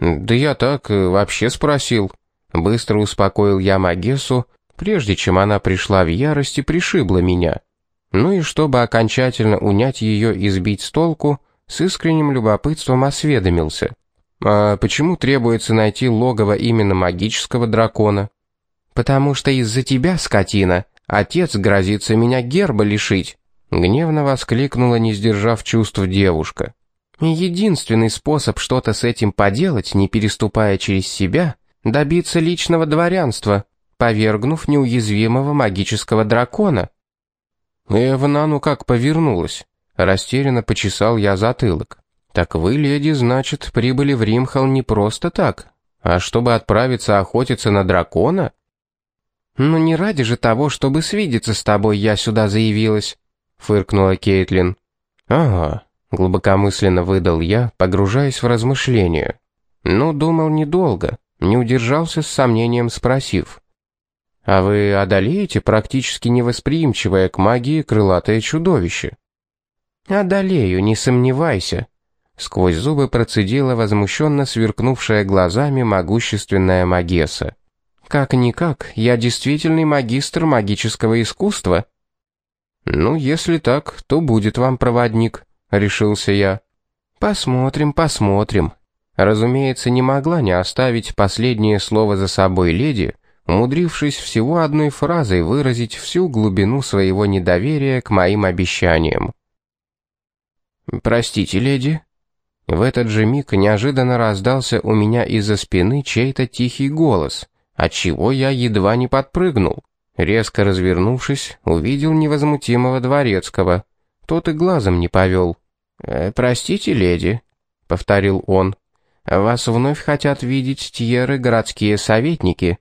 «Да я так вообще спросил». Быстро успокоил я Магесу, прежде чем она пришла в ярость и пришибла меня. Ну и чтобы окончательно унять ее и сбить с толку, с искренним любопытством осведомился. «А почему требуется найти логово именно магического дракона?» «Потому что из-за тебя, скотина, отец грозится меня герба лишить», гневно воскликнула, не сдержав чувств девушка. «Единственный способ что-то с этим поделать, не переступая через себя, добиться личного дворянства, повергнув неуязвимого магического дракона». Эвна, ну как повернулась? Растерянно почесал я затылок. Так вы, леди, значит, прибыли в Римхал не просто так, а чтобы отправиться охотиться на дракона? Ну не ради же того, чтобы свидеться с тобой, я сюда заявилась, фыркнула Кейтлин. Ага, глубокомысленно выдал я, погружаясь в размышления. Ну, думал недолго, не удержался с сомнением, спросив: а вы одолеете практически невосприимчивое к магии крылатое чудовище? Одолею, не сомневайся. Сквозь зубы процедила возмущенно сверкнувшая глазами могущественная Магесса. Как-никак, я действительный магистр магического искусства. Ну, если так, то будет вам проводник, решился я. Посмотрим, посмотрим. Разумеется, не могла не оставить последнее слово за собой леди, умудрившись всего одной фразой выразить всю глубину своего недоверия к моим обещаниям. «Простите, леди». В этот же миг неожиданно раздался у меня из-за спины чей-то тихий голос, отчего я едва не подпрыгнул. Резко развернувшись, увидел невозмутимого дворецкого. Тот и глазом не повел. «Э, «Простите, леди», — повторил он. «Вас вновь хотят видеть тьеры городские советники»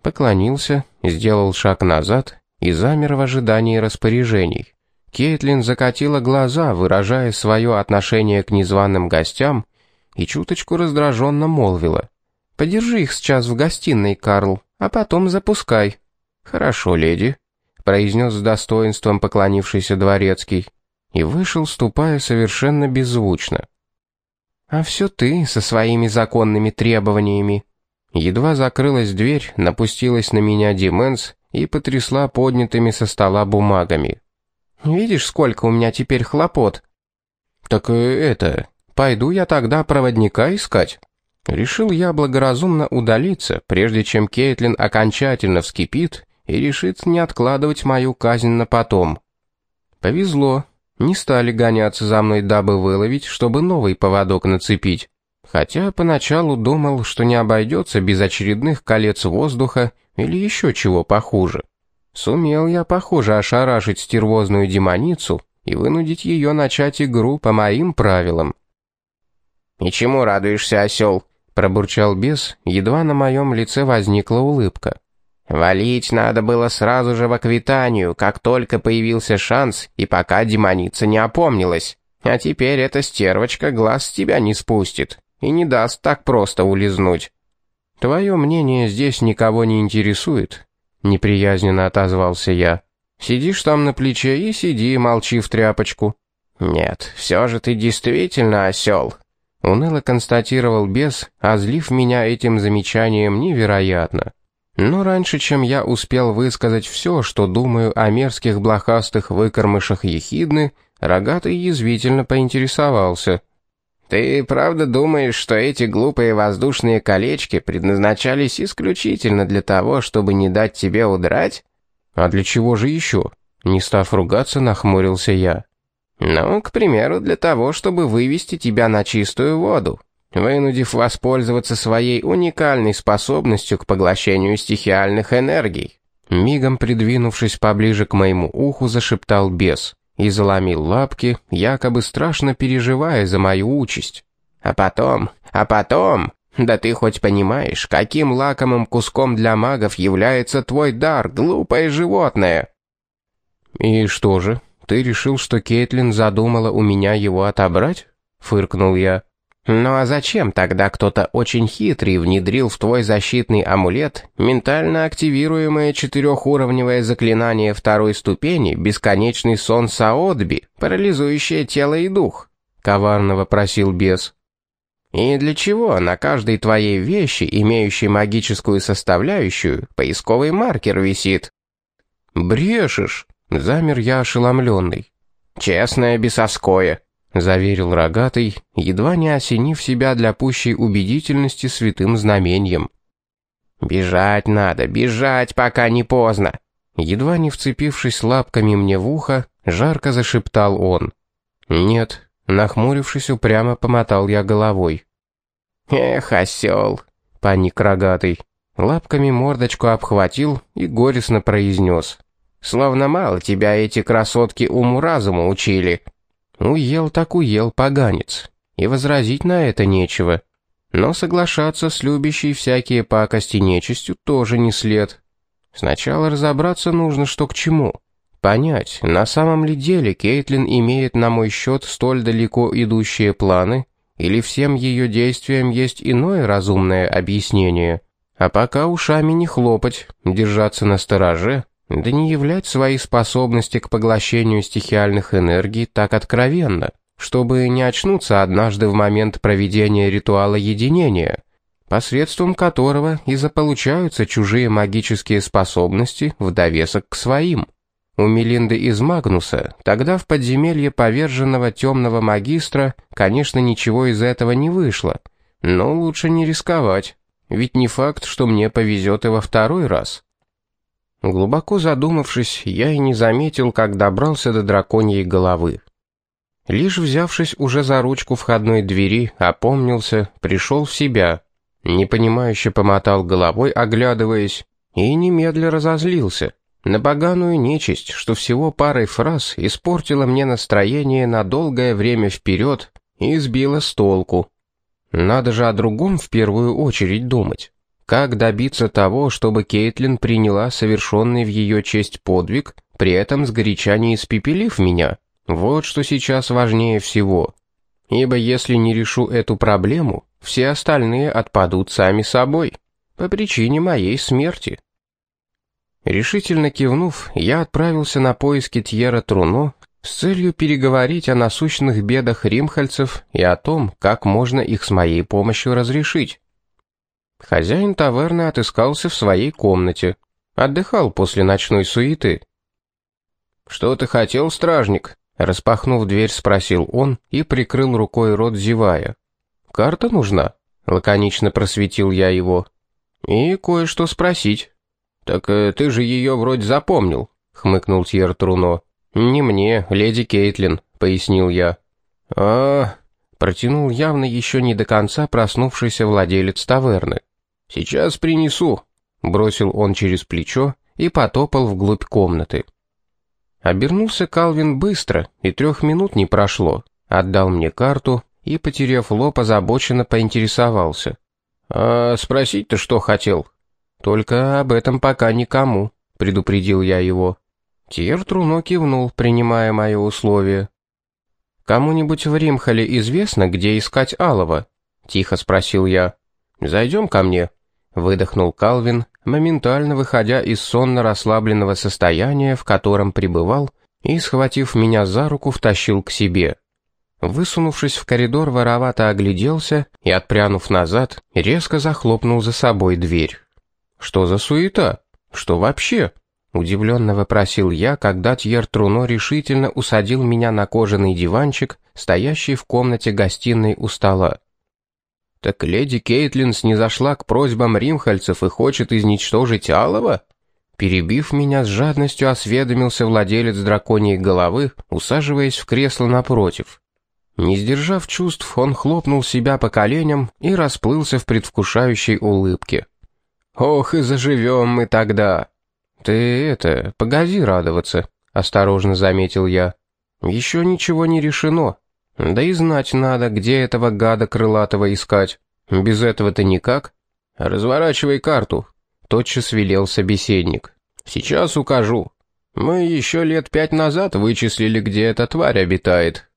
поклонился, сделал шаг назад и замер в ожидании распоряжений. Кейтлин закатила глаза, выражая свое отношение к незваным гостям, и чуточку раздраженно молвила. «Подержи их сейчас в гостиной, Карл, а потом запускай». «Хорошо, леди», — произнес с достоинством поклонившийся дворецкий, и вышел, ступая совершенно беззвучно. «А все ты со своими законными требованиями», Едва закрылась дверь, напустилась на меня Дименс и потрясла поднятыми со стола бумагами. «Видишь, сколько у меня теперь хлопот?» «Так э, это, пойду я тогда проводника искать». Решил я благоразумно удалиться, прежде чем Кейтлин окончательно вскипит и решит не откладывать мою казнь на потом. Повезло, не стали гоняться за мной, дабы выловить, чтобы новый поводок нацепить. Хотя поначалу думал, что не обойдется без очередных колец воздуха или еще чего похуже. Сумел я, похоже, ошарашить стервозную демоницу и вынудить ее начать игру по моим правилам. «И чему радуешься, осел?» — пробурчал бес, едва на моем лице возникла улыбка. «Валить надо было сразу же в Аквитанию, как только появился шанс и пока демоница не опомнилась. А теперь эта стервочка глаз с тебя не спустит и не даст так просто улизнуть. Твое мнение здесь никого не интересует, неприязненно отозвался я. Сидишь там на плече и сиди, молчи в тряпочку. Нет, все же ты действительно осел. Уныло констатировал бес, озлив меня этим замечанием невероятно. Но раньше, чем я успел высказать все, что думаю о мерзких блохастых выкормышах ехидны, рогатый язвительно поинтересовался. «Ты правда думаешь, что эти глупые воздушные колечки предназначались исключительно для того, чтобы не дать тебе удрать?» «А для чего же еще?» Не став ругаться, нахмурился я. «Ну, к примеру, для того, чтобы вывести тебя на чистую воду, вынудив воспользоваться своей уникальной способностью к поглощению стихиальных энергий». Мигом придвинувшись поближе к моему уху, зашептал бес и заломил лапки, якобы страшно переживая за мою участь. «А потом, а потом, да ты хоть понимаешь, каким лакомым куском для магов является твой дар, глупое животное?» «И что же, ты решил, что Кейтлин задумала у меня его отобрать?» — фыркнул я. «Ну а зачем тогда кто-то очень хитрый внедрил в твой защитный амулет ментально активируемое четырехуровневое заклинание второй ступени «Бесконечный сон Саодби», парализующее тело и дух?» — коварно вопросил бес. И для чего на каждой твоей вещи, имеющей магическую составляющую, поисковый маркер висит? Брешешь, замер я ошеломленный. Честное бесовское, заверил рогатый, едва не осенив себя для пущей убедительности святым знамением. Бежать надо, бежать, пока не поздно. Едва не вцепившись лапками мне в ухо, жарко зашептал он. Нет, нахмурившись упрямо помотал я головой. Эх, осел, паник рогатый. Лапками мордочку обхватил и горестно произнес. Словно мало тебя эти красотки уму-разуму учили. Уел так уел, поганец. И возразить на это нечего. Но соглашаться с любящей всякие пакости нечистью тоже не след. Сначала разобраться нужно, что к чему. Понять, на самом ли деле Кейтлин имеет на мой счет столь далеко идущие планы, или всем ее действиям есть иное разумное объяснение. А пока ушами не хлопать, держаться на стороже, да не являть свои способности к поглощению стихиальных энергий так откровенно, чтобы не очнуться однажды в момент проведения ритуала единения, посредством которого и заполучаются чужие магические способности в довесок к своим. У Мелинды из Магнуса тогда в подземелье поверженного темного магистра, конечно, ничего из этого не вышло, но лучше не рисковать, ведь не факт, что мне повезет и во второй раз. Глубоко задумавшись, я и не заметил, как добрался до драконьей головы. Лишь взявшись уже за ручку входной двери, опомнился, пришел в себя, непонимающе помотал головой, оглядываясь, и немедля разозлился на поганую нечисть, что всего парой фраз испортила мне настроение на долгое время вперед и сбила с толку. Надо же о другом в первую очередь думать. Как добиться того, чтобы Кейтлин приняла совершенный в ее честь подвиг, при этом сгоряча не испепелив меня? Вот что сейчас важнее всего. Ибо если не решу эту проблему, все остальные отпадут сами собой, по причине моей смерти. Решительно кивнув, я отправился на поиски Тьера Труно с целью переговорить о насущных бедах римхальцев и о том, как можно их с моей помощью разрешить. Хозяин таверны отыскался в своей комнате. Отдыхал после ночной суеты. «Что ты хотел, стражник?» Распахнув дверь, спросил он и прикрыл рукой рот, зевая. «Карта нужна?» — лаконично просветил я его. «И кое-что спросить». «Так э, ты же ее вроде запомнил», — хмыкнул Тьер Труно. «Не мне, леди Кейтлин», — пояснил я. а протянул явно еще не до конца проснувшийся владелец таверны. «Сейчас принесу», — бросил он через плечо и потопал вглубь комнаты. Обернулся Калвин быстро, и трех минут не прошло. Отдал мне карту и, потеряв лоб, озабоченно поинтересовался. «А спросить-то что хотел?» «Только об этом пока никому», — предупредил я его. Тьер Труно кивнул, принимая мое условие. «Кому-нибудь в Римхале известно, где искать Алова?» — тихо спросил я. «Зайдем ко мне», выдохнул Калвин, моментально выходя из сонно-расслабленного состояния, в котором пребывал, и, схватив меня за руку, втащил к себе. Высунувшись в коридор, воровато огляделся и, отпрянув назад, резко захлопнул за собой дверь. «Что за суета? Что вообще?» — удивленно вопросил я, когда Тьер Труно решительно усадил меня на кожаный диванчик, стоящий в комнате-гостиной у стола. Так леди Кейтлин снизошла к просьбам римхальцев и хочет изничтожить Алова? Перебив меня с жадностью, осведомился владелец драконьей головы, усаживаясь в кресло напротив. Не сдержав чувств, он хлопнул себя по коленям и расплылся в предвкушающей улыбке. «Ох, и заживем мы тогда!» «Ты это, погоди радоваться», — осторожно заметил я. «Еще ничего не решено. Да и знать надо, где этого гада крылатого искать. Без этого-то никак. Разворачивай карту, тотчас велел собеседник. Сейчас укажу. Мы еще лет пять назад вычислили, где эта тварь обитает.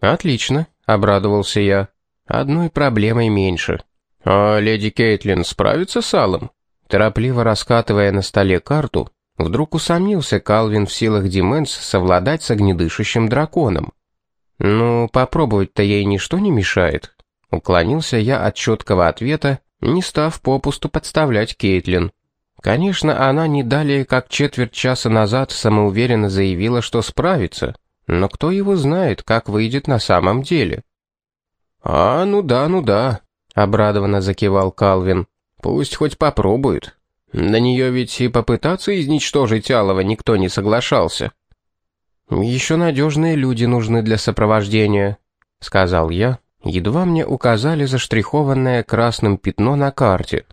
Отлично, обрадовался я. Одной проблемой меньше. А леди Кейтлин справится с Аллом? Торопливо раскатывая на столе карту, вдруг усомнился Калвин в силах Дименс совладать с огнедышащим драконом. «Ну, попробовать-то ей ничто не мешает», — Уклонился я от четкого ответа, не став попусту подставлять Кейтлин. Конечно, она не далее, как четверть часа назад самоуверенно заявила, что справится, но кто его знает, как выйдет на самом деле. «А, ну да, ну да», — обрадованно закивал Калвин. «Пусть хоть попробует. На нее ведь и попытаться изничтожить Алова никто не соглашался». «Еще надежные люди нужны для сопровождения», — сказал я, едва мне указали заштрихованное красным пятно на карте.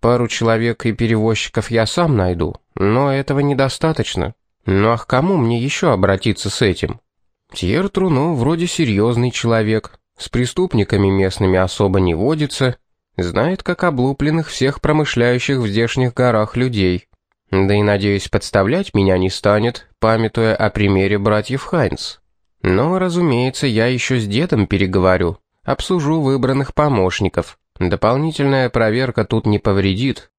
Пару человек и перевозчиков я сам найду, но этого недостаточно. Ну а к кому мне еще обратиться с этим? Тьер Труно вроде серьезный человек, с преступниками местными особо не водится, знает, как облупленных всех промышляющих в здешних горах людей. Да и, надеюсь, подставлять меня не станет, памятуя о примере братьев Хайнс. Но, разумеется, я еще с дедом переговорю, обсужу выбранных помощников. Дополнительная проверка тут не повредит.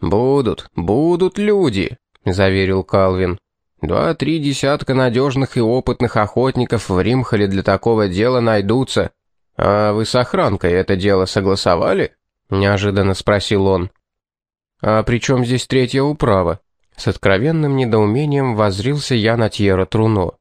«Будут, будут люди», — заверил Калвин. «Два-три десятка надежных и опытных охотников в Римхале для такого дела найдутся. А вы с охранкой это дело согласовали?» — неожиданно спросил он. «А при чем здесь третья управа?» С откровенным недоумением воззрился я на Тьера Труно.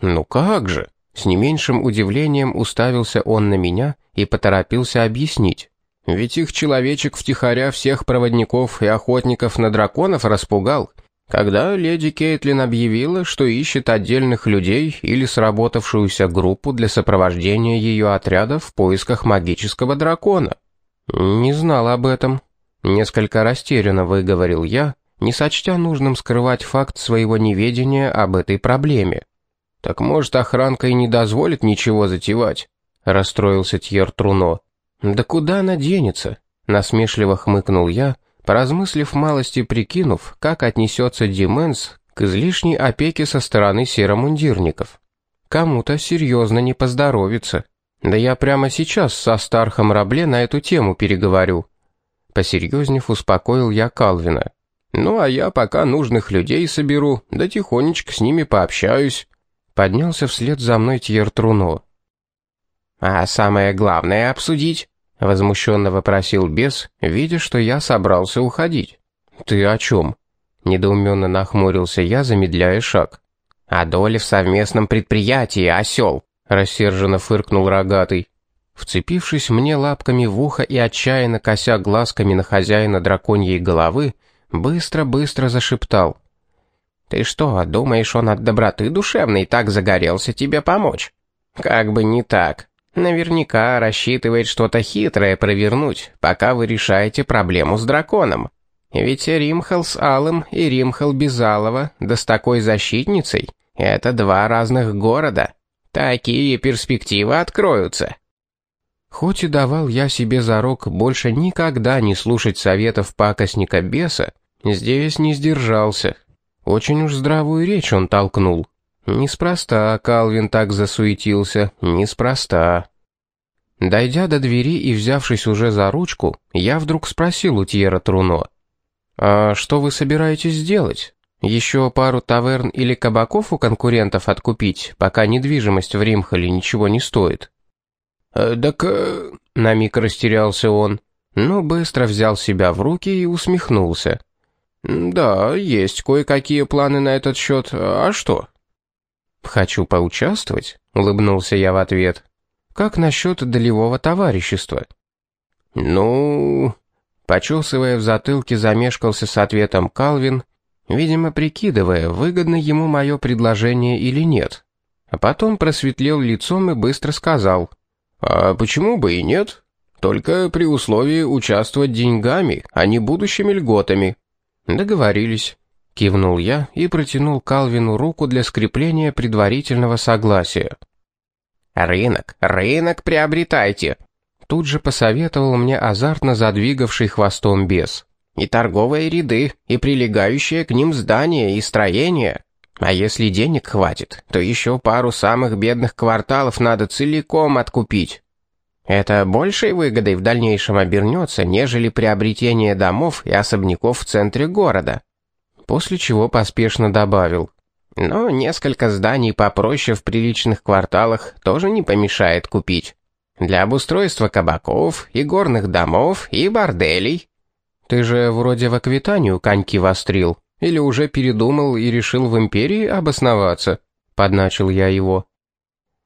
«Ну как же?» С не меньшим удивлением уставился он на меня и поторопился объяснить. Ведь их человечек втихаря всех проводников и охотников на драконов распугал, когда леди Кейтлин объявила, что ищет отдельных людей или сработавшуюся группу для сопровождения ее отряда в поисках магического дракона. «Не знал об этом», — несколько растерянно выговорил я, не сочтя нужным скрывать факт своего неведения об этой проблеме. «Так может, охранка и не дозволит ничего затевать?» — расстроился Тьер Труно. «Да куда она денется?» — насмешливо хмыкнул я, поразмыслив малости прикинув, как отнесется Дименс к излишней опеке со стороны серомундирников. Кому-то серьезно не поздоровится. Да я прямо сейчас со Стархом Рабле на эту тему переговорю. Посерьезнев успокоил я Калвина. Ну а я пока нужных людей соберу, да тихонечко с ними пообщаюсь. Поднялся вслед за мной Тьер Труно. «А самое главное обсудить?» — возмущенно вопросил бес, видя, что я собрался уходить. «Ты о чем?» — недоуменно нахмурился я, замедляя шаг. «О доле в совместном предприятии, осел!» — рассерженно фыркнул рогатый. Вцепившись мне лапками в ухо и отчаянно кося глазками на хозяина драконьей головы, быстро-быстро зашептал. «Ты что, думаешь, он от доброты душевной так загорелся тебе помочь?» «Как бы не так. Наверняка рассчитывает что-то хитрое провернуть, пока вы решаете проблему с драконом. Ведь Римхал с Алым и Римхал без Алого, да с такой защитницей, это два разных города. Такие перспективы откроются. Хоть и давал я себе зарок больше никогда не слушать советов пакостника беса, здесь не сдержался. Очень уж здравую речь он толкнул. Неспроста Калвин так засуетился, неспроста. Дойдя до двери и взявшись уже за ручку, я вдруг спросил у Тьера Труно. «А что вы собираетесь делать? Еще пару таверн или кабаков у конкурентов откупить, пока недвижимость в Римхале ничего не стоит?» «Э, «Так...» э...» — на миг растерялся он, но быстро взял себя в руки и усмехнулся. «Да, есть кое-какие планы на этот счет. А что?» «Хочу поучаствовать?» — улыбнулся я в ответ. «Как насчет долевого товарищества?» «Ну...» Почесывая в затылке, замешкался с ответом Калвин, видимо, прикидывая, выгодно ему мое предложение или нет. А потом просветлел лицом и быстро сказал. «А почему бы и нет? Только при условии участвовать деньгами, а не будущими льготами». «Договорились». Кивнул я и протянул Калвину руку для скрепления предварительного согласия. «Рынок, рынок приобретайте!» Тут же посоветовал мне азартно задвигавший хвостом бес. «И торговые ряды, и прилегающие к ним здания и строения. А если денег хватит, то еще пару самых бедных кварталов надо целиком откупить. Это большей выгодой в дальнейшем обернется, нежели приобретение домов и особняков в центре города после чего поспешно добавил. «Но несколько зданий попроще в приличных кварталах тоже не помешает купить. Для обустройства кабаков и горных домов и борделей. Ты же вроде в Аквитанию коньки вострил. Или уже передумал и решил в империи обосноваться? Подначил я его.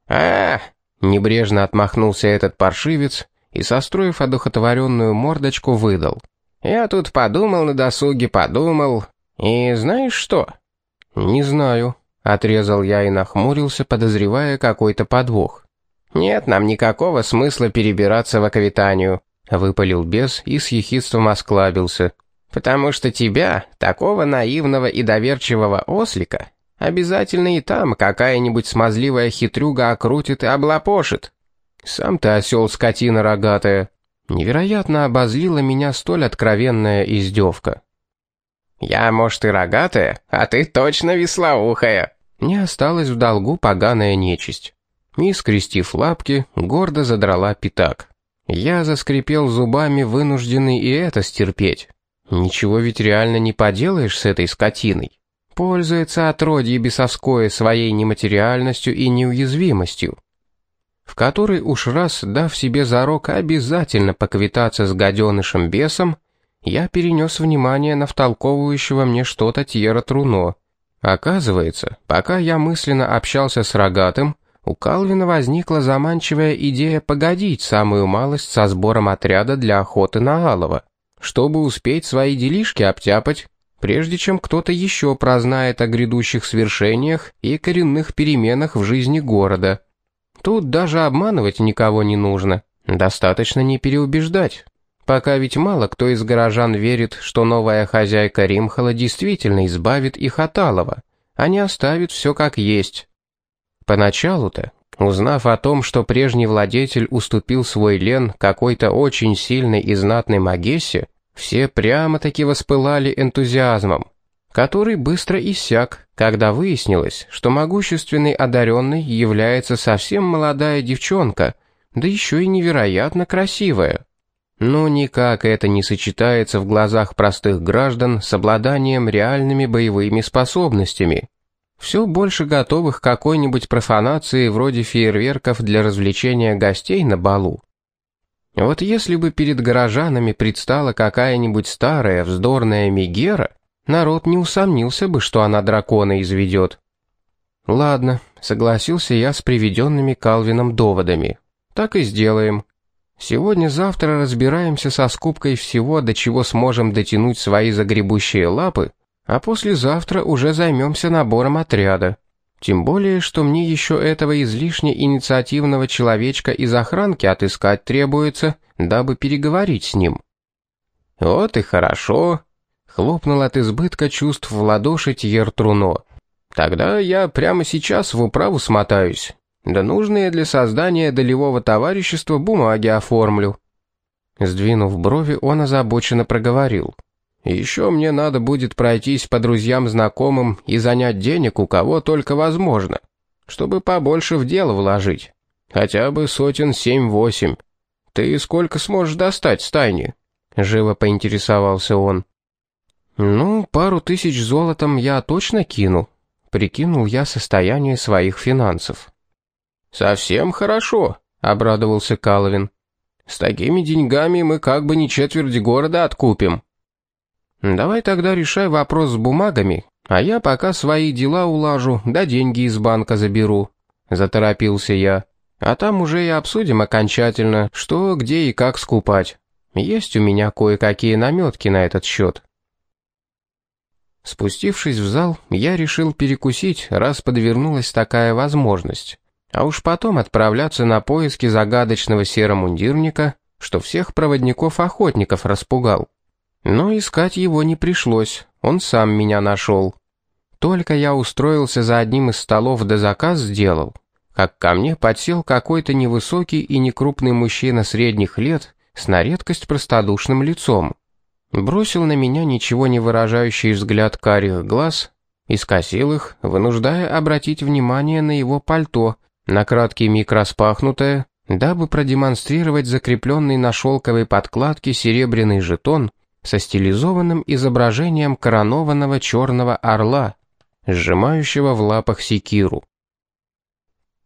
а Небрежно отмахнулся этот паршивец и, состроив одухотворенную мордочку, выдал. «Я тут подумал на досуге, подумал. И знаешь что?» «Не знаю», — отрезал я и нахмурился, подозревая какой-то подвох. «Нет нам никакого смысла перебираться в Аквитанию», — выпалил бес и с ехидством осклабился. «Потому что тебя, такого наивного и доверчивого ослика, обязательно и там какая-нибудь смазливая хитрюга окрутит и облапошит». «Сам ты осел, скотина рогатая». Невероятно обозлила меня столь откровенная издевка. «Я, может, и рогатая, а ты точно веслоухая». Не осталось в долгу поганая нечисть. И, скрестив лапки, гордо задрала пятак. Я заскрипел зубами, вынужденный и это стерпеть. Ничего ведь реально не поделаешь с этой скотиной. Пользуется отродье бесовское своей нематериальностью и неуязвимостью. В который уж раз, дав себе зарок обязательно поквитаться с гаденышем бесом, я перенес внимание на втолковывающего мне что-то Тьера Труно. Оказывается, пока я мысленно общался с Рогатым, у Калвина возникла заманчивая идея погодить самую малость со сбором отряда для охоты на Алова, чтобы успеть свои делишки обтяпать, прежде чем кто-то еще прознает о грядущих свершениях и коренных переменах в жизни города. Тут даже обманывать никого не нужно, достаточно не переубеждать. Пока ведь мало кто из горожан верит, что новая хозяйка Римхала действительно избавит их от Алова, а не оставит все как есть. Поначалу-то, узнав о том, что прежний владетель уступил свой лен какой-то очень сильной и знатной Магессе, все прямо-таки воспылали энтузиазмом, который быстро иссяк, когда выяснилось, что могущественный одаренный является совсем молодая девчонка, да еще и невероятно красивая. Но никак это не сочетается в глазах простых граждан с обладанием реальными боевыми способностями. Все больше готовых к какой-нибудь профанации вроде фейерверков для развлечения гостей на балу. Вот если бы перед горожанами предстала какая-нибудь старая вздорная Мегера, народ не усомнился бы, что она дракона изведет. Ладно, согласился я с приведенными Калвином доводами. Так и сделаем. Сегодня-завтра разбираемся со скупкой всего, до чего сможем дотянуть свои загребущие лапы, а послезавтра уже займемся набором отряда. Тем более, что мне еще этого излишне инициативного человечка из охранки отыскать требуется, дабы переговорить с ним. «Вот и хорошо», — хлопнул от избытка чувств в ладоши Тьер Труно. «Тогда я прямо сейчас в управу смотаюсь. Да нужные для создания долевого товарищества бумаги оформлю». Сдвинув брови, он озабоченно проговорил. «Еще мне надо будет пройтись по друзьям-знакомым и занять денег у кого только возможно, чтобы побольше в дело вложить. Хотя бы сотен семь-восемь. Ты сколько сможешь достать с тайни?» Живо поинтересовался он. «Ну, пару тысяч золотом я точно кину», — прикинул я состояние своих финансов. «Совсем хорошо», — обрадовался Калвин. «С такими деньгами мы как бы не четверть города откупим». «Давай тогда решай вопрос с бумагами, а я пока свои дела улажу, да деньги из банка заберу», — заторопился я. «А там уже и обсудим окончательно, что, где и как скупать. Есть у меня кое-какие наметки на этот счет». Спустившись в зал, я решил перекусить, раз подвернулась такая возможность а уж потом отправляться на поиски загадочного серомундирника, что всех проводников-охотников распугал. Но искать его не пришлось, он сам меня нашел. Только я устроился за одним из столов да заказ сделал, как ко мне подсел какой-то невысокий и некрупный мужчина средних лет с на редкость простодушным лицом. Бросил на меня ничего не выражающий взгляд карих глаз и скосил их, вынуждая обратить внимание на его пальто, на краткий миг распахнутое, дабы продемонстрировать закрепленный на шелковой подкладке серебряный жетон со стилизованным изображением коронованного черного орла, сжимающего в лапах секиру.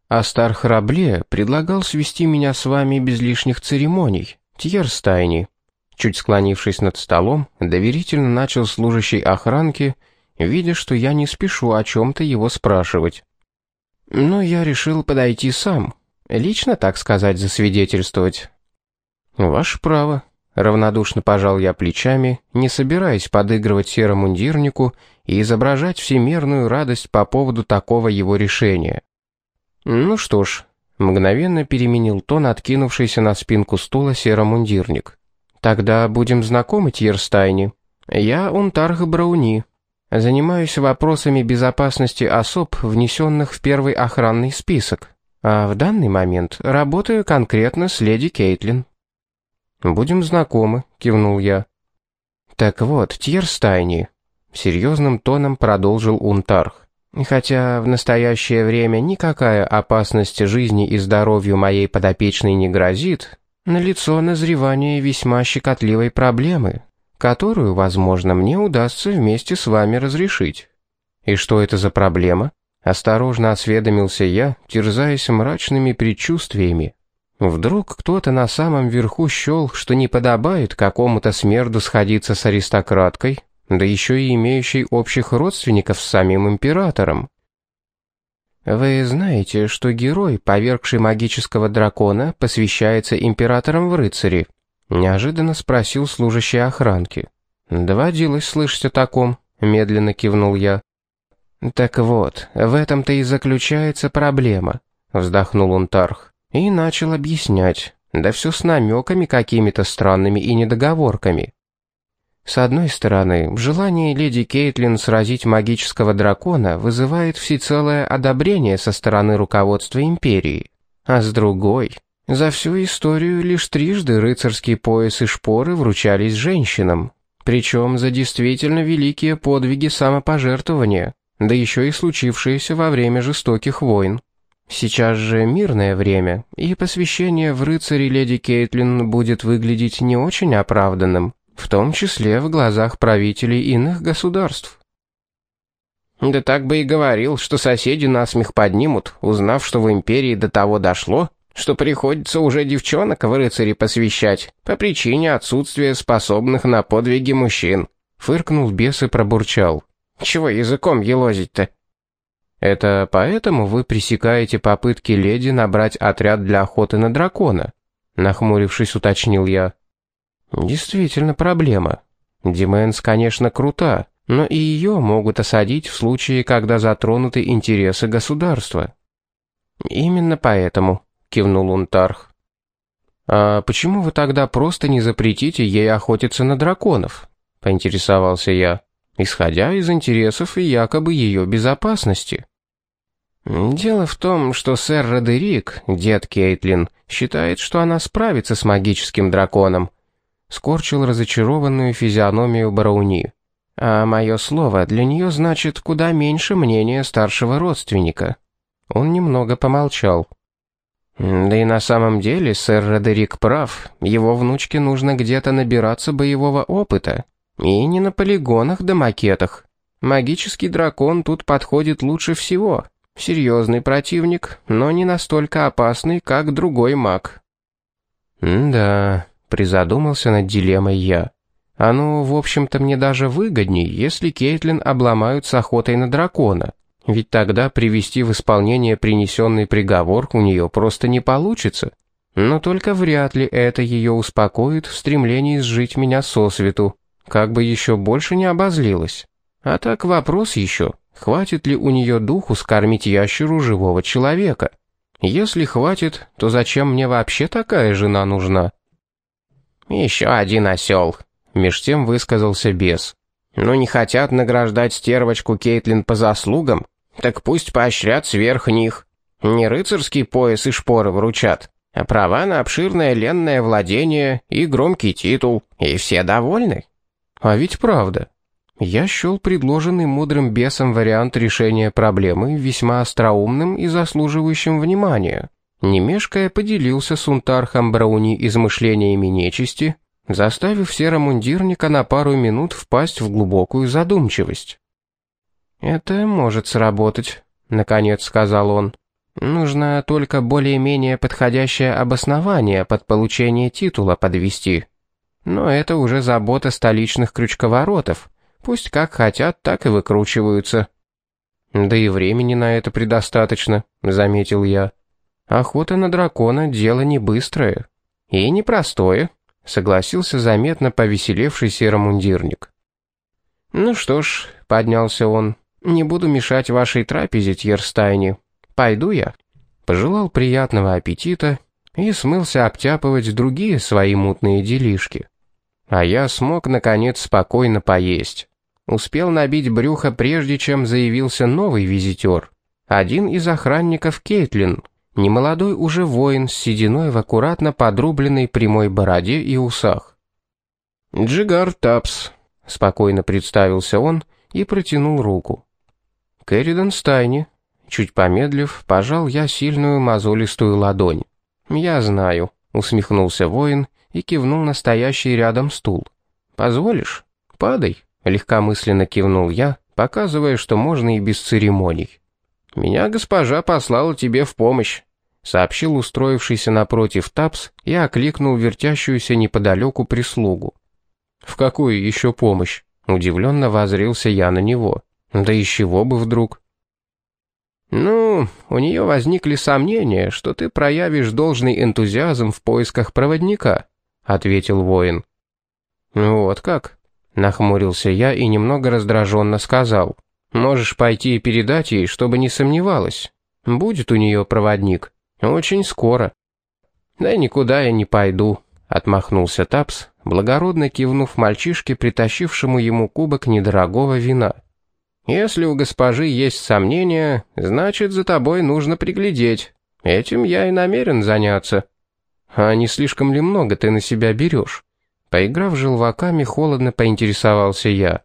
Астар Храбле предлагал свести меня с вами без лишних церемоний. Тьерстайни. Чуть склонившись над столом, доверительно начал служащий охранки, видя, что я не спешу о чем-то его спрашивать. Но я решил подойти сам, лично, так сказать, засвидетельствовать. «Ваше право», — равнодушно пожал я плечами, не собираясь подыгрывать серомундирнику и изображать всемирную радость по поводу такого его решения. «Ну что ж», — мгновенно переменил тон откинувшийся на спинку стула серомундирник. «Тогда будем знакомы, Тьерстайни. Я Унтарх Брауни. Занимаюсь вопросами безопасности особ, внесенных в первый охранный список. А в данный момент работаю конкретно с леди Кейтлин». «Будем знакомы», — кивнул я. «Так вот, Тьерстайни», — серьезным тоном продолжил Унтарх. «Хотя в настоящее время никакая опасность жизни и здоровью моей подопечной не грозит, налицо назревание весьма щекотливой проблемы, которую, возможно, мне удастся вместе с вами разрешить». «И что это за проблема?» Осторожно осведомился я, терзаясь мрачными предчувствиями. Вдруг кто-то на самом верху счел, что не подобает какому-то смерду сходиться с аристократкой, да еще и имеющей общих родственников с самим императором. Вы знаете, что герой, повергший магического дракона, посвящается императорам в рыцари? Неожиданно спросил служащий охранки. Доводилось слышать о таком, медленно кивнул я. Так вот, в этом-то и заключается проблема, вздохнул Унтарх. И начал объяснять, да все с намеками какими-то странными и недоговорками. С одной стороны, желание леди Кейтлин сразить магического дракона вызывает всецелое одобрение со стороны руководства империи, а с другой, за всю историю лишь трижды рыцарские пояс и шпоры вручались женщинам, причем за действительно великие подвиги самопожертвования, да еще и случившиеся во время жестоких войн. Сейчас же мирное время, и посвящение в рыцари леди Кейтлин будет выглядеть не очень оправданным, в том числе в глазах правителей иных государств. Да так бы и говорил, что соседи насмех поднимут, узнав, что в империи до того дошло, что приходится уже девчонок в рыцари посвящать по причине отсутствия способных на подвиги мужчин. Фыркнул бес и пробурчал. Чего языком елозить-то? Это поэтому вы пресекаете попытки леди набрать отряд для охоты на дракона? Нахмурившись, уточнил я. Действительно проблема. Дименс, конечно, крута, но и ее могут осадить в случае, когда затронуты интересы государства. Именно поэтому, кивнул Унтарх. А почему вы тогда просто не запретите ей охотиться на драконов? Поинтересовался я, исходя из интересов и якобы ее безопасности. Дело в том, что сэр Родерик, дед Кейтлин, считает, что она справится с магическим драконом. Скорчил разочарованную физиономию Брауни. А мое слово для нее значит куда меньше мнения старшего родственника. Он немного помолчал. Да и на самом деле сэр Родерик прав. Его внучке нужно где-то набираться боевого опыта. И не на полигонах да макетах. Магический дракон тут подходит лучше всего. Серьезный противник, но не настолько опасный, как другой маг. «Да», — призадумался над дилеммой я. «А ну, в общем-то, мне даже выгодней, если Кейтлин обломают с охотой на дракона. Ведь тогда привести в исполнение принесенный приговор у нее просто не получится. Но только вряд ли это ее успокоит в стремлении сжить меня сосвету, как бы еще больше не обозлилась. А так вопрос еще, хватит ли у нее духу скормить ящеру живого человека. Если хватит, то зачем мне вообще такая жена нужна? Еще один осел, меж тем высказался бес. Ну не хотят награждать стервочку Кейтлин по заслугам, так пусть поощрят сверх них. Не рыцарский пояс и шпоры вручат, а права на обширное ленное владение и громкий титул, и все довольны. А ведь правда. Я счел предложенный мудрым бесом вариант решения проблемы весьма остроумным и заслуживающим внимания. Не мешкая поделился с Унтархом Брауни измышлениями нечисти, заставив серомундирника на пару минут впасть в глубокую задумчивость. «Это может сработать», — наконец сказал он. Нужно только более-менее подходящее обоснование под получение титула подвести. Но это уже забота столичных крючковоротов. Пусть как хотят, так и выкручиваются. Да и времени на это предостаточно, заметил я. Охота на дракона — дело не быстрое. И непростое, согласился заметно повеселевший серомундирник. Ну что ж, поднялся он, не буду мешать вашей трапезе, Тьерстайне. Пойду я. Пожелал приятного аппетита и смылся обтяпывать другие свои мутные делишки. А я смог, наконец, спокойно поесть. Успел набить брюхо, прежде чем заявился новый визитер. Один из охранников Кейтлин, немолодой уже воин с сединой в аккуратно подрубленной прямой бороде и усах. «Джигар Тапс», — спокойно представился он и протянул руку. «Кэрридон Стайни», — чуть помедлив, пожал я сильную мозолистую ладонь. «Я знаю», — усмехнулся воин и кивнул на стоящий рядом стул. «Позволишь? Падай», — легкомысленно кивнул я, показывая, что можно и без церемоний. «Меня госпожа послала тебе в помощь», — сообщил устроившийся напротив Тапс и окликнул вертящуюся неподалеку прислугу. «В какую еще помощь?» — удивленно возрился я на него. «Да из чего бы вдруг?» «Ну, у нее возникли сомнения, что ты проявишь должный энтузиазм в поисках проводника», — ответил воин. «Вот как?» — нахмурился я и немного раздраженно сказал. «Можешь пойти и передать ей, чтобы не сомневалась. Будет у нее проводник. Очень скоро». «Да никуда я не пойду», — отмахнулся Тапс, благородно кивнув мальчишке, притащившему ему кубок недорогого вина. «Если у госпожи есть сомнения, значит, за тобой нужно приглядеть. Этим я и намерен заняться». «А не слишком ли много ты на себя берешь?» Поиграв желваками, холодно поинтересовался я.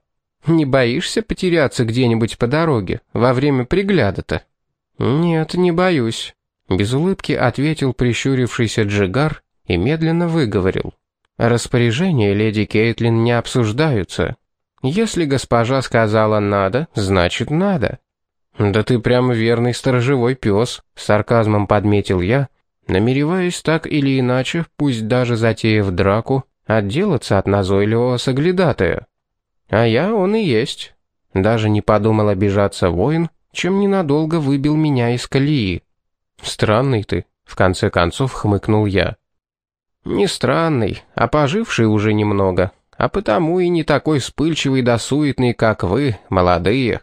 «Не боишься потеряться где-нибудь по дороге во время пригляда-то?» «Нет, не боюсь», — без улыбки ответил прищурившийся Джигар и медленно выговорил. «Распоряжения леди Кейтлин не обсуждаются. Если госпожа сказала «надо», значит «надо». «Да ты прямо верный сторожевой пес», — сарказмом подметил я, намереваясь так или иначе, пусть даже затеяв драку, отделаться от назойливого соглядатая. А я он и есть. Даже не подумал обижаться воин, чем ненадолго выбил меня из колеи. Странный ты, в конце концов хмыкнул я. Не странный, а поживший уже немного, а потому и не такой вспыльчивый да суетный, как вы, молодые.